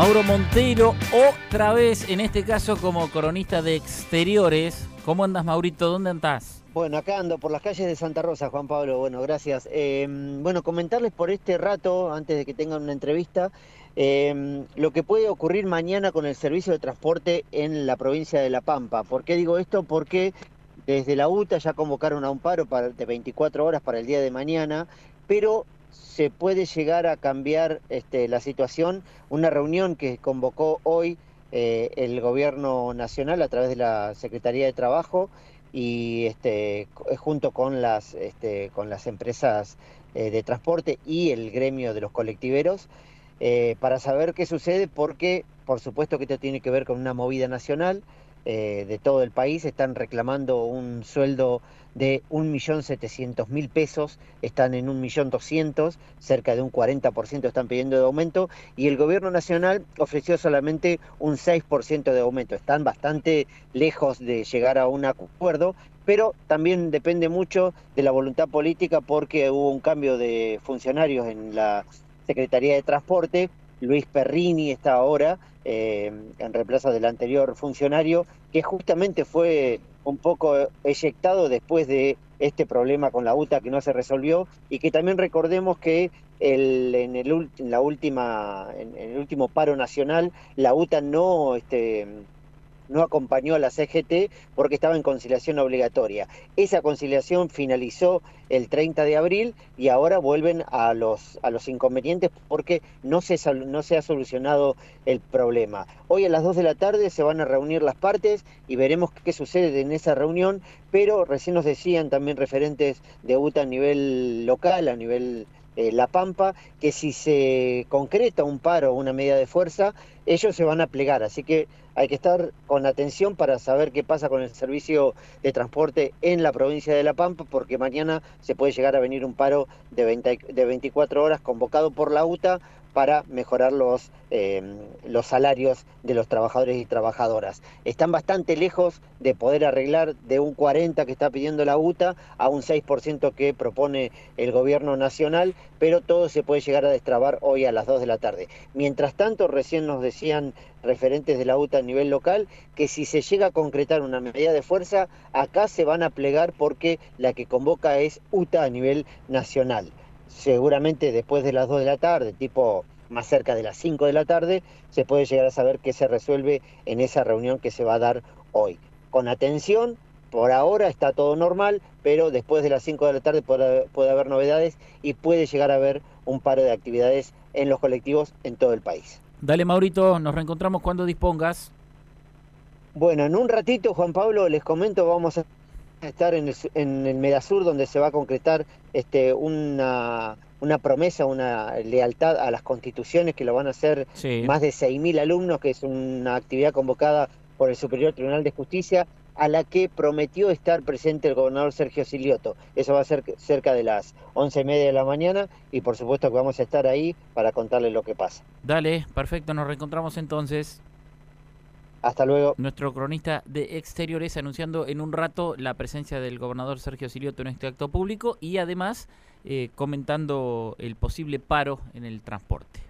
Mauro Montero, otra vez, en este caso como coronista de exteriores. ¿Cómo andas, Maurito? ¿Dónde andás? Bueno, acá ando por las calles de Santa Rosa, Juan Pablo. Bueno, gracias. Eh, bueno, comentarles por este rato, antes de que tengan una entrevista, eh, lo que puede ocurrir mañana con el servicio de transporte en la provincia de La Pampa. ¿Por qué digo esto? Porque desde la UTA ya convocaron a un paro de 24 horas para el día de mañana, pero se puede llegar a cambiar este, la situación. Una reunión que convocó hoy eh, el gobierno nacional a través de la Secretaría de Trabajo y este, junto con las, este, con las empresas eh, de transporte y el gremio de los colectiveros eh, para saber qué sucede porque por supuesto que esto tiene que ver con una movida nacional eh, de todo el país están reclamando un sueldo de 1.700.000 pesos, están en 1.200.000, cerca de un 40% están pidiendo de aumento, y el gobierno nacional ofreció solamente un 6% de aumento. Están bastante lejos de llegar a un acuerdo, pero también depende mucho de la voluntad política porque hubo un cambio de funcionarios en la Secretaría de Transporte, Luis Perrini está ahora eh, en reemplazo del anterior funcionario, que justamente fue un poco eyectado después de este problema con la UTA que no se resolvió y que también recordemos que el, en, el, en la última en, el último paro nacional la UTA no este, no acompañó a la CGT porque estaba en conciliación obligatoria. Esa conciliación finalizó el 30 de abril y ahora vuelven a los, a los inconvenientes porque no se, no se ha solucionado el problema. Hoy a las 2 de la tarde se van a reunir las partes y veremos qué sucede en esa reunión, pero recién nos decían también referentes de UTA a nivel local, a nivel eh, La Pampa, que si se concreta un paro o una medida de fuerza, ellos se van a plegar. Así que hay que estar con atención para saber qué pasa con el servicio de transporte en la provincia de La Pampa, porque mañana se puede llegar a venir un paro de, 20, de 24 horas convocado por la UTA para mejorar los, eh, los salarios de los trabajadores y trabajadoras. Están bastante lejos de poder arreglar de un 40 que está pidiendo la UTA a un 6% que propone el gobierno nacional, pero todo se puede llegar a destrabar hoy a las 2 de la tarde. Mientras tanto, recién nos decían referentes de la UTA a nivel local que si se llega a concretar una medida de fuerza, acá se van a plegar porque la que convoca es UTA a nivel nacional seguramente después de las 2 de la tarde, tipo más cerca de las 5 de la tarde, se puede llegar a saber qué se resuelve en esa reunión que se va a dar hoy. Con atención, por ahora está todo normal, pero después de las 5 de la tarde puede, puede, haber novedades y puede llegar a haber un paro de actividades en los colectivos en todo el país. Dale, Maurito, nos reencontramos cuando dispongas. Bueno, en un ratito, Juan Pablo, les comento, vamos a estar en el, en el Medasur, donde se va a concretar este, una, una promesa, una lealtad a las constituciones que lo van a hacer sí. más de 6.000 alumnos, que es una actividad convocada por el Superior Tribunal de Justicia, a la que prometió estar presente el gobernador Sergio Silioto. Eso va a ser cerca de las once y media de la mañana y por supuesto que vamos a estar ahí para contarles lo que pasa. Dale, perfecto, nos reencontramos entonces. Hasta luego. Nuestro cronista de exteriores anunciando en un rato la presencia del gobernador Sergio Silioto en este acto público y además eh, comentando el posible paro en el transporte.